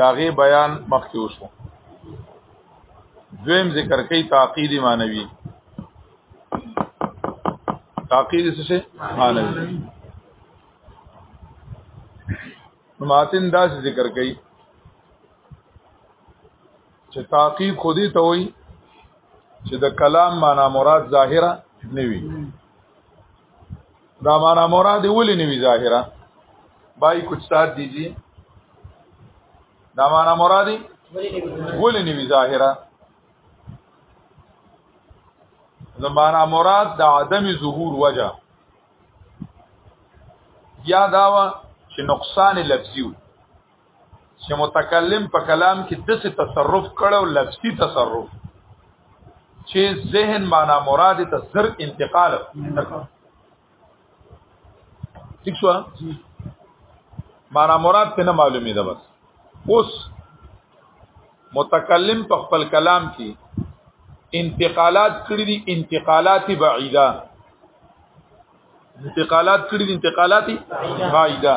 داغه بیان مخکې وشو دویم ذکر کوي تعقید معنوي تعقید څه شي معنوي ماتن داس ذکر کوي چې تعقید خودي ته وایي چې د کلام معنا مراد ظاهره نه وي دا معنا مراد ولې نه وی ظاهرا بای کچھ ساتھ دیجی دا معنا مرادی ولې نه وی ظاهرا زمانا مراد د عدم ظهور وجه یا داوا چې نقصان لفظي چې متکلم په کلام کې د څه تصرف کړو لفظي تصرف چې ذهن معنا مراد ته زر انتقال ٹھیک شو معنا مراد ته نه معلومه ده بس اوس متکلم په خپل کلام کې انتقالات کړی دي انتقالات بعیده انتقالات کړی دي انتقالات بعیده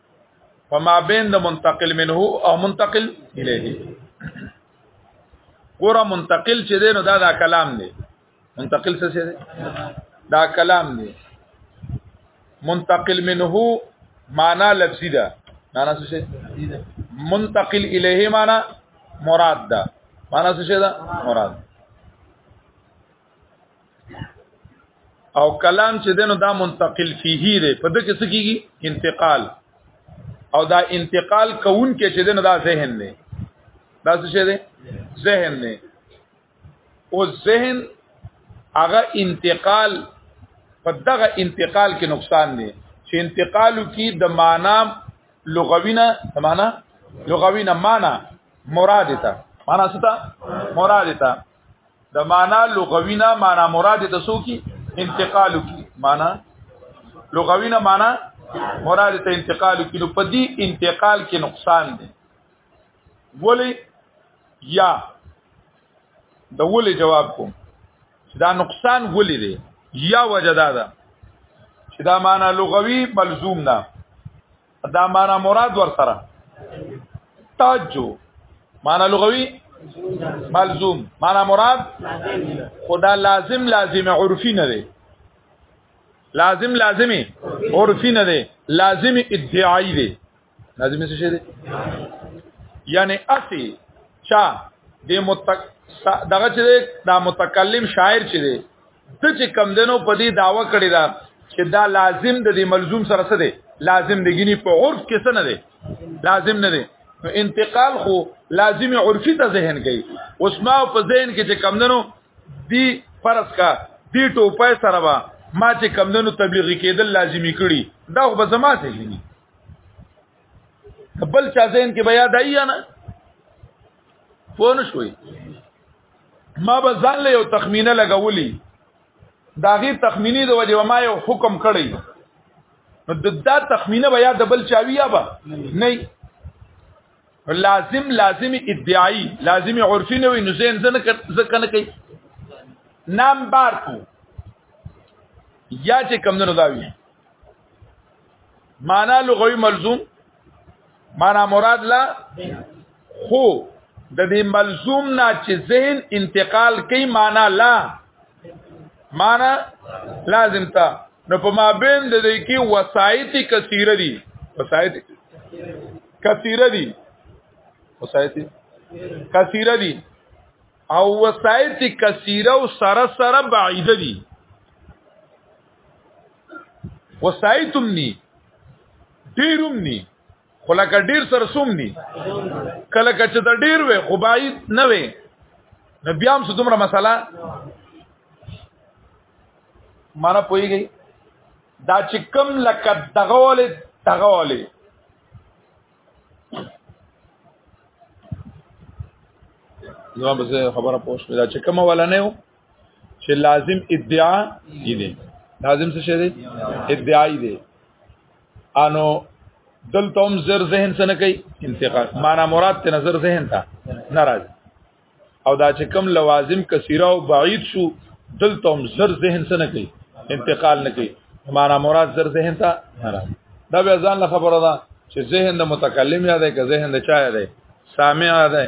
په ما بین د منتقل منه او منتقل الیه ګور منتقل چې دی نو دا دا کلام دی منتقل څه دی دا کلام دی منتقل منه معنا لفظی ده معنا څه شي منتقل الیه معنا مراد ده معنا څه شي ده مراد او کلام چې دنو دا منتقل فيه دی په دغه څه کېږي انتقال او دا انتقال کوون کې چې دنو دا ذهن دی دا څه شي دی ذهن دی او ذهن هغه انتقال په دغه انتقال کې نقصان دی چې انتقالو کې د معنا لغوینه معنا لغوینه معنا مراد ته معنا څه ته مراد ته د معنا لغوینا معنا مراد د سو کی انتقال کی معنا لغوینا معنا مراد ته انتقال کی نو پدی انتقال کې نقصان دی ولی یا د ولی جواب کوم دا نقصان ولی دی یا وجدا ده چې دا معنا لغوي ملزوم نه دا معنا مراد ور سره تاجو معنا لغوي ملزوم معنا مراد خدا لازم لازم عرفي نه دی لازم لازمي عرفي نه دی لازم ادعای دی لازم څه شي دی یعنی اسی چا د متک دغه چې دا متکلم شاعر چې دی ته چې کم دنو په دې داوا کړی دا چې دا لازم د دې ملزوم سره څه دی لازم دی ګینی په عرف کې څه نه دی لازم نه دی نو انتقال خو لازم عرفي ته ذهن کوي اوس ما په ذهن کې چې کم دنو دی فرض کا دی ټوپه سره وا ما چې کم دنو تبلیغی کېدل لازمی کړی دا خو به زما ته ګینی بل چا ذهن کې بیا دای نه پوه نه شوي ما به ځان له یو تخمینه لګولی داغي تخمینی د وجه ما یو حکم کړی نو د دا تخمینه بیا د بل چاوی یا به نه لازم لازم ادعای لازم عرفی نه وي نو زین زنه ځکه نه کوي نام بار کو یا چې کم نه راوي معنا لغوي ملزوم معنا مراد لا خو د دې ملزوم نه چې ذهن انتقال کوي معنا لا معنا لازم تا نو په مابین د دې کې وسایط کثیره دي وسایط کثیره دي وسایط کثیره دي او وسایط کثیره او سره سره بعیده دي وسایتم ني ډیروم ني خو لکه ډیر سره سوم ني کله کچ د ډیر وې خو باید نه وې نو بیا هم څه دومره مسله مانا پويږي دا چې کم لکه دغه ولې دغه ولې زما به خبره پوښتنه دا چې کومه ولنه چې لازم ادعا یې دی لازم څه شی دی ادعا یې دی انو دلته هم زر ذهن څه نه کوي انتقال معنا مراد ته نظر ذهن ته ناراض او دا چې کم لوازم کثیره او بعید شو دلته هم زر ذهن څه نه کوي انتقال نه کوي معنا مراد زر ذهن ته ناراض دا به ځان له خبره ده چې ذهن د متکلم یاد دی که ذهن د چا یاد دی سامع یاد دی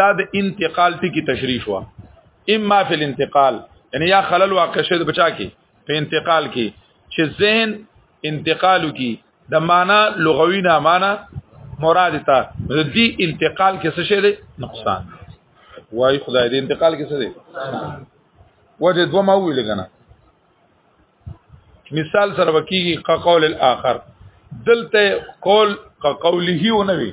دا د انتقال ټکی تشریح شو اما فی الانتقال یعنی یا خلل واقع شوی د بچا کې په انتقال کې چې ذهن انتقالو کې د معنا لغوي نه معنا مراد ته د دې انتقال کې څه شی دی نقصان وای خدای دې انتقال کې څه دی وجه دوه ما ویل کنه مثال سره وکیږي ق قول الاخر دلته قول ق قوله و نه وی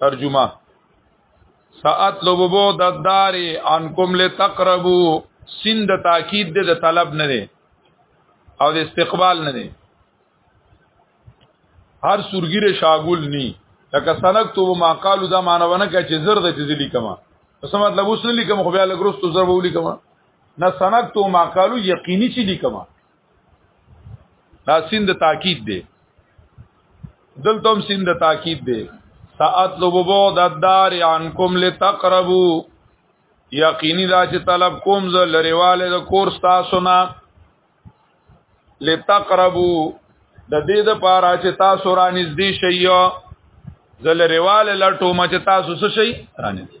ترجمه ساطلب بود الدار انکم لتقربوا سند تاکید د طلب نه دی او د استقبال نه دی هر سورګیر شاغول نی لکه سنک تو ما قالو دا مانونه کې چې زر د تزلی کما څه مطلب اوس نه لیکم خو بیا لګرستو زر وو لیکم نه سنک تو ما قالو یقیني چې لیکم دا سین د تاکید دی دلته هم سین د تاکید دی ساطلب بعد الدار عنکم لتقربوا یقینی دا چې طلب کوم زه لریواله د کور تاسو نه لتقربوا د دې د پاره چې تاسو را نږدې شئ زه لریواله لټوم چې تاسو څه شئ را نږدې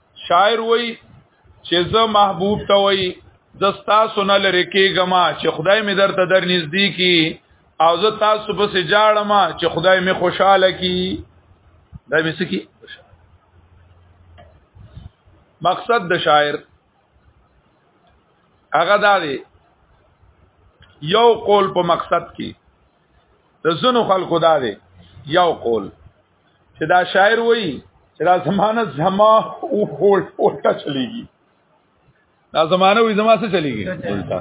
شاعر وای چې زه محبوب ته وای زستا سونه لری کېګما چې خدای می درته در نږدې کی او زه تاسو په سي جاړم چې خدای می خوشاله کی دا می سکی مقصد د شاعر هغه دا دی یو قول په مقصد کې د زنو خلکو دا دی یو قول چې دا شاعر وایي چې دا زمانه زما او الټا چلیږي دا زمانه وي زما څه چلیږي الټا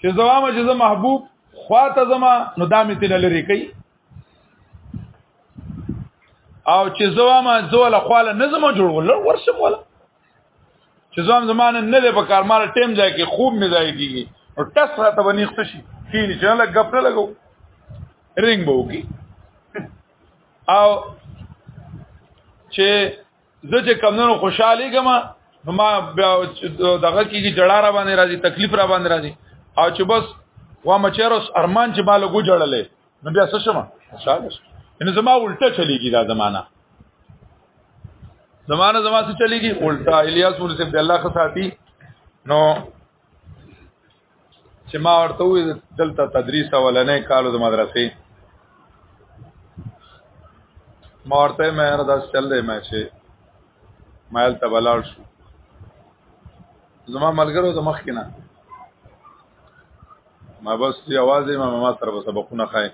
چې زما چې زما محبوب خواته زما نو دا مې تل لري کوي او چې زما زول خواله نظم جوړول ورسم ولا چې زوم زمانه نه ده په کار مال ټیم ځای کې خوب مې ځای کیږي او ټس راته باندې خشي کینی چې لګ غپ نه لګو رنګ به وکي او چې زه چې کمونو خوشحالي ګم ما دغه کیږي جړه را باندې راځي تکلیف را باندې راځي او چې بس وا مچروس ارمان چې ما لګو جړلې نو بیا څه شمه خوشاله شم ان زما الټه چلیږي دا زمانہ زمانہ زما څه چلیږي الټه الیاس ول سید الله خصاتی نو چې ما ورته وې دلته تدریس اولنې کالو د مدرسې ما ورته مې را داس چل دی مې چې مایل ته بلال شو زما ملګرو د مخ کې نه ما بس یوازې ما ما سره سبقونه خای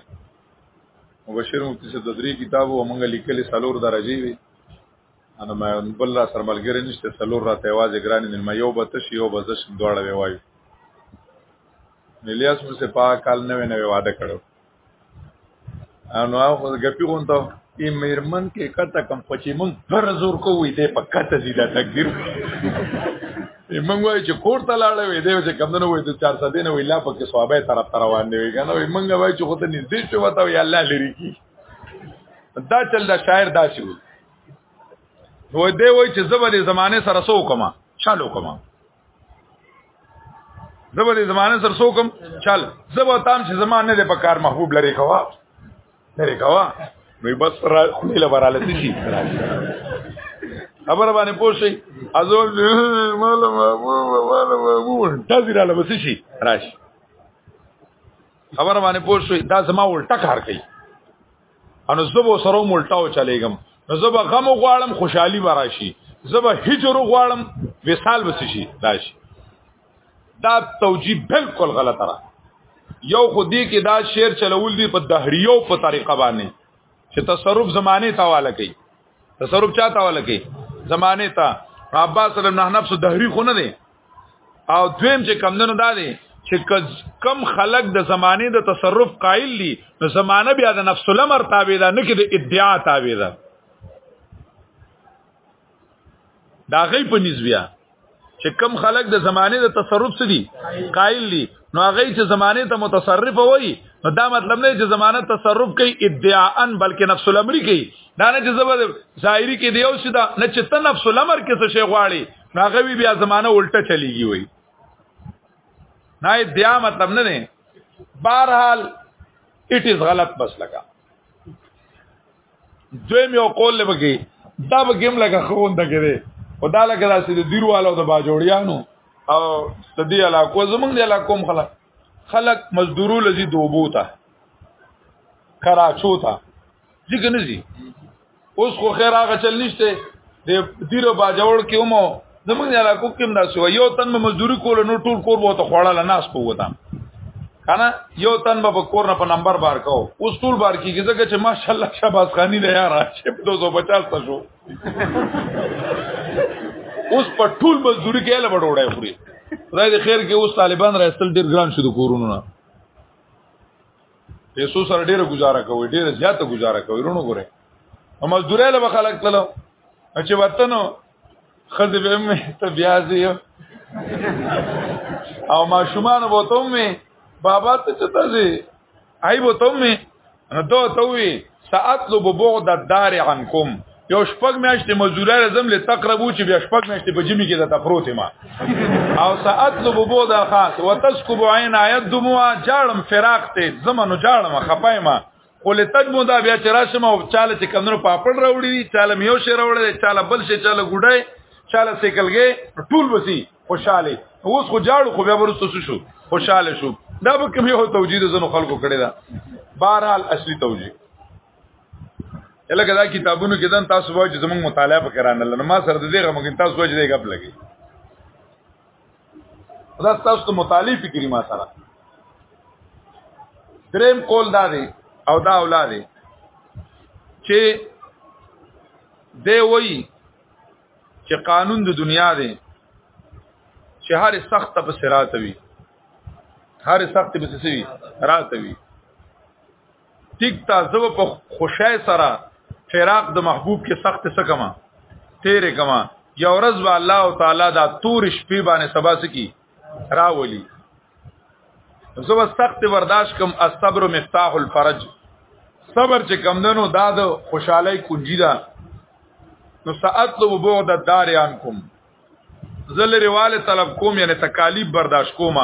مبشر مفتی صاحب د درې کتابو ومنګ لیکلي سلور درجه وي انا ما بل را سره ملګری نشته سلور راته یوازې ګران نه ما یو بتش یو بزش دواړه وایو الیاس مو سه پاک کال نوې نوې واده کړو انو هغه خو ګپی غونته ای میرمن کې کته کم پچې مونږ پر زور کوی دې په کته دي دا تقدیر مونږ وای چې کور ته لاړې وې دې چې کم نه وې ته 400 دینه وی لا پکې صحابه طرف تر روان دی کنه وی مونږ وای چې خو ته نږدې شو وته یا الله لري کی دا چل دا شاعر دا شو نو دې وای چې زبر زمانه سره سو کما چالو کما زبر دې زمانه سر سوکم چل زبر تام چې زمانه دې په کار محبوب لري کوا لري کوا نو بس پر خلی لبراله شي خبر باندې پوښي ازو مال محبوب مال محبوب تاسو را لبس شي راشي خبر باندې پوښي دا زما الټا کار کوي انو زبو سره ملټاو چلےګم نو زبا غم غواړم خوشحالي براشي زبا هجر غواړم وصال وسشي داشي دا توجیه بالکل غلط را یو خو دې کې دا شعر چلول دي په دهریو په طریقه باندې چې تصرف زمانه تاواله کوي تصرف چا تاواله کوي زمانه تا عباس صلی الله علیه وسلم نفس دهری خو نه دی او دویم چې کمندونو دا دی چې کم خلق د زمانه د تصرف قائل دي نو زمانه بیا د نفس الامر تابع ده نه کې د ادعا تابع ده دا غي په نسبیا چې کم خلق د زمانه د تصرف سدي قائل دي نو هغه چې زمانه ته متصرف وای نو دا مطلب نه چې زمانه تصرف کوي ادعا ان بلکې نفس الامر کوي دا نه چې زبر ظاهري کې دیو سیدا نه چې ته نفس الامر کې څه شی غواړي ناغوی بیا زمانہ الټه چلیږي وای نه بیا مطلب نه نه بهرحال اټ از غلط بس لگا دوی مې قول لږی دا به ګم لګه خوند کړي او دا لګه داسې د دیروالو د باجوړیانو او د دې علاقو زمونږ د علاقو خلک خلک مزدورو لذي دوبو ته کراچو ته ځکه نه زی اوس خو خیر هغه چل نشته د دیرو باجوړ کې اومو زمونږ نه علاقو کې هم داسې یو تن به مزدوري کول نو ټول کور به ته خوړل نه اس پوتا کنه یو تن به کور نه په نمبر بار کو اوس ټول بار کېږي ځکه چې ماشاءالله شاباز خانی دی یار چې 250 ته شو اوس په ټول مزدوري کې له وړوړای خوري خدای دې خیر کې اوس طالبان راستل ډیر ګران شو د کورونو نه پیسو سره ډیره گزاره کوي ډیره زیاته گزاره کوي رونو ګره او مزدوري له خلک تلو چې وطن خزه به مې ته بیا زی او ما شومان بو ته مې بابا ته چتا زی آی بو ته مې نو ته ته وی ساطلب بعد الدار عنكم یو شپږ میاشتې مزدوري لازم له تقربو چې بیا شپږ میاشتې په جمی کې د تپروت ما او ساطلب بعد خاص وتسكب عين عيد دموع جاړم فراق ته زمنو جاړم خپای ما ولې تد مو دا بیا چې راشم او چاله چې کمنو پاپړ راوړي چاله میو شي راوړي چاله بل شي چاله ګډای چاله سیکلګې ټول وسی خوشاله اوس خو جاړو خو بیا ورسته شو خوشاله شو دا به کوم یو توجید زنو خلکو کړی دا بهرحال اصلي توجید الګا دا کتابونو کې دن تاسو وایي چې زموږ مطالعه وکړان الله ما سره دې غو مګین تاسو وایي دې غپ لګي دا تاسو ته مطالعه فکری ما سره دریم قول دا دی او دا اولاد چې دی وایي چې قانون د دنیا دی چې هر سخت په صراط وي هر سخت په څه وي رات وي ټیک تا زو په خوشای سره فراق د محبوب کې سخت څه کما تیرې کما یا ورځ با الله تعالی دا تور شپې باندې سبا سکی راولي زه بس سخت برداشت کوم الصبر مفتاح الفرج صبر چې کم دنو دا د خوشحالي کنجی ده نو ساعتلو بعد الدار عنكم زل رواله طلب کوم یعنی تکالیف برداشت کوم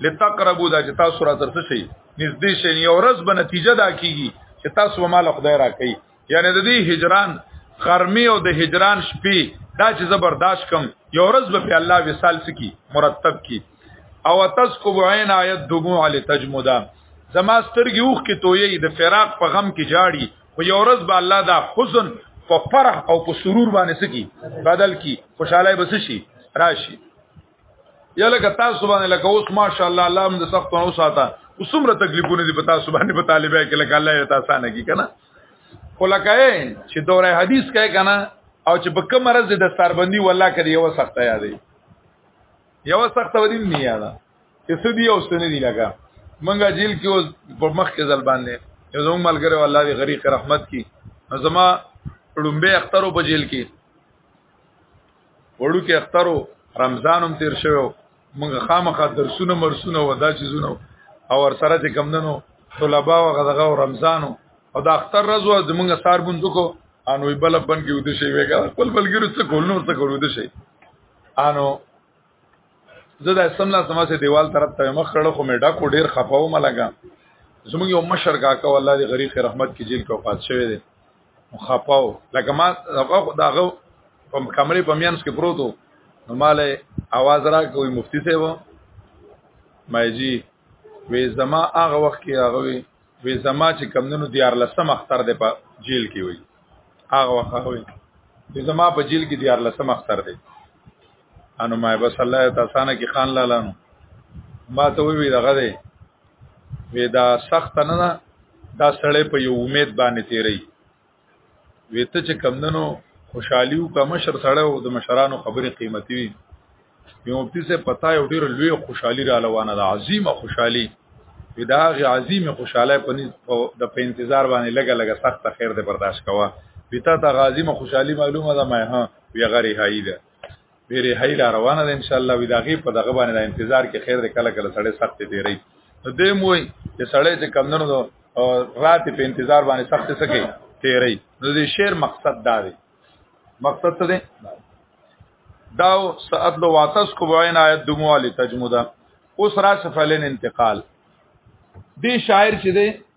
لتقربو دا چې تاسو را تر شي نږدې شي یو ورځ به نتیجه دا کیږي چې تاسو مال خدای را کوي یعنی د دې هجران غرمه او د هجران شپې دا چې زبرداشت کم یو ورځ به په الله وصال سکی مرتب کی او تسکب عین آیت دموع لتجمدا زما سترګي اوخ کې تویې د فراق په غم کې جاړي خو یو ورځ به الله دا حزن په فرح او په سرور باندې سکی بدل کی خوشاله بس شي راشي یا لکه تاسو باندې لکه اوس ماشاءالله الله هم د سخت نو ساته وسمره تکلیفونه دي په تاسو باندې په طالبای کې لکه الله یې تاسو نه کی کنه خو لکه چې دوره حدیث کوي کنه او چې په کوم مرز د سربندي والله کړي یو سخت یادې یو سخت ودی نه یاده چې سدي او سن دي لګا منګه جیل کې اوس په مخ کې ځل باندې یو زموږ ملګری والله دې غریق رحمت کی زما لومبه اخترو په جیل کې وړو کې اخترو رمضان هم تیر شوو موږ خامخا درسونه مرسونه و دا چیزونه او ور سره چې کم دنو طلبا و غدغه رمضان او دا اختر رزو زمونږ سار بوندو کو انو بل بن کې ودی شي ویګا خپل بلګرو څه کول نو څه کول ودی شي انو زه د اسلام لا سما سه دیوال طرف ته مخ کړه خو مې ډاکو ډیر خپاو ملګا زمونږ یو مشر کاکا والله دی غریب رحمت کې جیل کې وفات شوی دی خپاو لکه ما هغه داغه په کمرې په میانس کې پروت وو نو مال اواز را کوي مفتی صاحب ما جی وې زما هغه وخت کې هغه وی وې زما چې کمندونو دیار لسم اختر دی په جیل کې وی هغه وخت هغه وی زما په جیل کې دیار لسم اختر دی انو ما بس الله تاسانه کې خان لالانو ما ته وی دغه دی وی دا سخت نه ده دا سړی په یو امید باندې تیری وی ته چې کمندنو خوشحالی او کم شر سړی او د مشرانو خبرې قیمتي وي یو مفتی سے پتا یو ډیر لوی خوشحالی را روانه ده عظیمه خوشحالی وی دا غي عظیمه خوشاله په د په انتظار باندې لګه لګه سخت خیر دې برداشت کوا وی تا ته غازیمه خوشحالی معلومه ده ما ها وی غری هایده ډېرې هاي لا روانه ده ان شاء الله وی داغه په دغه باندې د انتظار کې خیر دې کله کله سړی سخت دی ری نو دې موي چې سړی چې کم نه رات په انتظار باندې سخت سکی تیری نو دې شعر مقصد دا دی مقصد څه دی داو سعد لو واتس کو وین آیت دمو علی تجمدا اوس را سفلن انتقال دې شاعر چې دی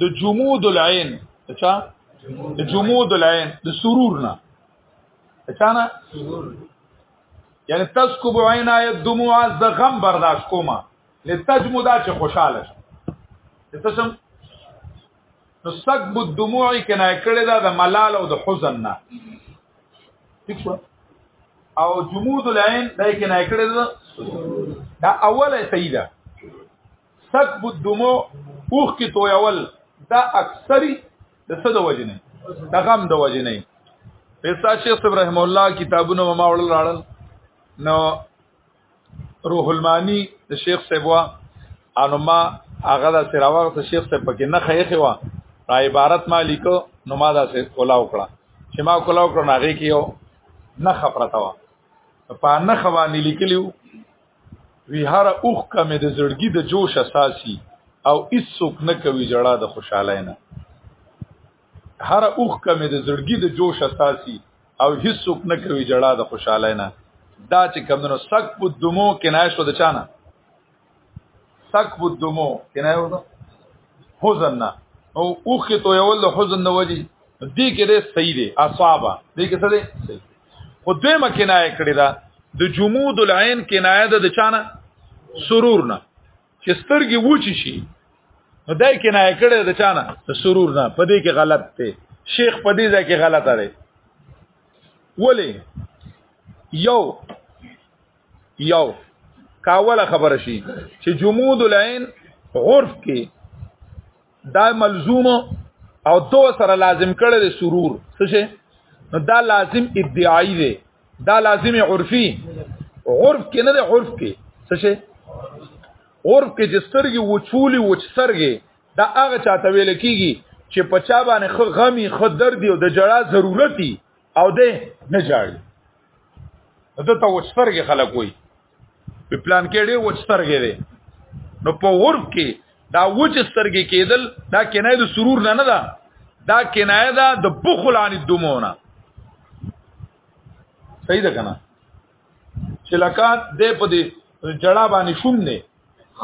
د جمود العين اچھا د جمود العين د سرور نه اچھا نه یعنی تسکب عین آیت دموع ز غم برداشت کوما لتجمدا چې خوشاله شم تسم نو سکب الدموع کنا کړه دا د ملال او د حزن نه ٹھیک شو او جمود العين دا کنا کړه دا دا اوله صحیح ده سکب الدمو اوخ کی تویول دا اکثری د څه د وجنه د غم د وجنه پیسا شیخ ابراهیم الله کتابونه ما وړل راړل نو روح المانی د شیخ سیبوا انو ما هغه د سراوغ ته شیخ سیب پکې نه خېخه وا را عبارت ما لیکو نو ما دا سه کولا وکړه چې ما کولا وکړه هغه کې یو نه خبرتا وا په نه خوانی لیکلیو وی هر اوخ کمه د زړګي د جوش اساسي او هیڅوک نه کوي جړه د خوشاله نه هر اوخ کمه د زړګي د جوش اساسي او هیڅوک نه کوي جړه د خوشاله نه دا چې کمونو سک په دمو کې نه شو د چانه سکب الدمو کنه یو ده حزن نه او اوخه تو یو له حزن نه وځي دې کې دې صحیح دي اصحابا دې کې څه دي صحیح خو دوی مکنایه کړی دا د جمود العين کنایه ده د چانه سرور نه چې سترګي وچی شي نو دای کنایه کړی د چانه د سرور نه په دې کې غلط دی شیخ په دې ځای کې غلط دی ولی یو یو کاوله خبر شي چې جمود العين عرف کې دا ملزوم او دو سره لازم کړي د سرور څه شي نو دا لازم ادعای دی دا لازم عرفي عرف کې نه دی عرف کې څه شي عرف کې چې سترګي وچولي وچ سرګي دا هغه چاته ویل کیږي چې پچا باندې خو غمي خو درد او د جړه ضرورتي او ده نه جاړي ته ته وچترګې خلک وي په پلان کې ډېر وچترګې دي نو په عرف کې دا وچ سترګې کېدل دا کنایه د سرور نه نه ده دا کنایه ده د بخل عن الدمونه صحیح ده کنه چې لکه دې په دې جړه باندې شوم نه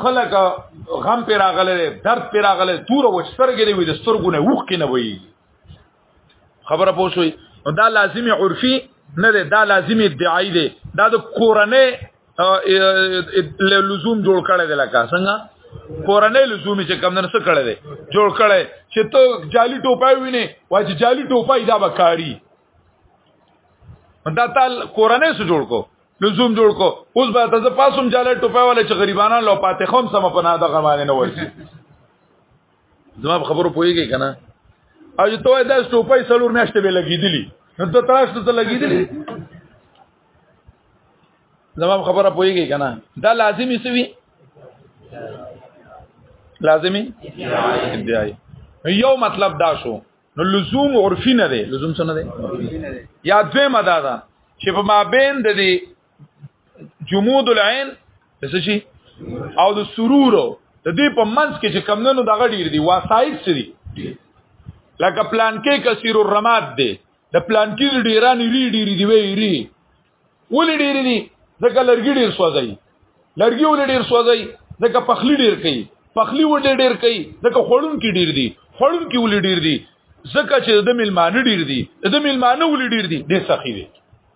خلک غم پر راغله درد پر راغله تور وچترګې دی وي د سترګونه وښ کې نه وي خبره پوښوي نو دا لازمي عرفي نه ده دا لازمي ادعای ده دا د کورنۍ لزوم جوړ کړی دی لکه څنګه کورنۍ لزوم چې کم نه څه کړی دی جوړ کړی چې ته جالي ټوپای ویني وای چې جالي ټوپای دا بکاری دا تل کورنۍ سره جوړ کو لزوم جوړ کو اوس به تاسو پاسوم جالي ټوپای ولا چې غریبانو لو پاتې خوم سم په نه دغه باندې نه وای زما خبرو پويږي کنه او چې توه د سټوپای سلور نشته به لګیدلی نو ته تراش ته لګیدلی زما خبره پويږي کنه دا لازمي سوي لازمي ادعای یو مطلب دا شو نو لزوم عرفي نه دی لزوم څه نه دی یا دویمه دا ده چې په مابین د دې جمود العين څه شي او د سرور د دې په منځ کې چې کمندونو دغه ډیر دي واسایت څه دي لکه پلان کې کثیر الرماد دی د پلان کې ډیران ری ډیر دی وی ری ولې ډیر دي ځکه لرګي ډیر سوځي لرګي ولې ډیر سوځي ځکه پخلی ډیر کوي پخلی ولې ډیر کوي ځکه خړون کې ډیر دي خړون کې ولې ډیر دي ځکه چې د ملمانه ډیر دي د ملمانه ولې ډیر دي ډیر سخی دي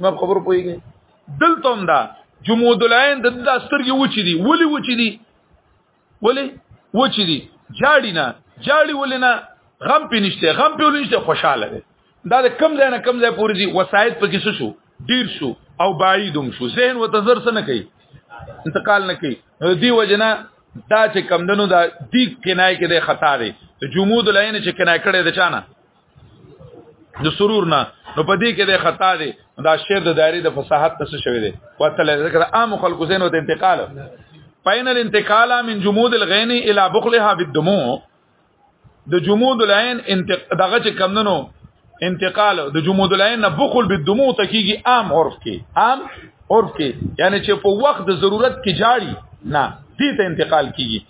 ما خبر پويږي دلته هم دا جمود العين د داسترګي وچی دي ولي وچی دي ولي وچی دي جاړي نه جاړي ولي نه غم پې نشته غم پې ولي نشته خوشاله دي دا د کم ځای نه کم ځای پورې دي وسایت پکې څه شو ډیر شو او بعیدم شو ذهن وتزر سره نه کوي انتقال نه کوي دی وجنه دا چې کمندنو دا دی کنای کې د خطا دی جمود العين چې کنای کړي د چانه د سرور نه نو په دې کې د خطا دی دا شعر د دایره د فصاحت څخه شوی دی وتل ذکر عام خلکو زین او انتقال پاین الانتقال من جمود الغین الى بخلها بالدموع د جمود العين انتق... دغه چې کمندنو انتقال د جمود العين نه بخل بالدموع تکیږي عام عرف کې عام عرف کې یعنی چې په وخت د ضرورت کې جاری نه دې ته انتقال کیږي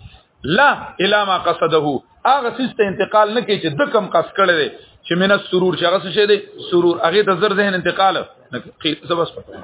لا الا ما قصده هغه سیس ته انتقال نه کوي چې د کم قص کړي دي چې من السرور چې هغه څه شي دي سرور هغه ته زر ذهن انتقال نه کوي زبس پته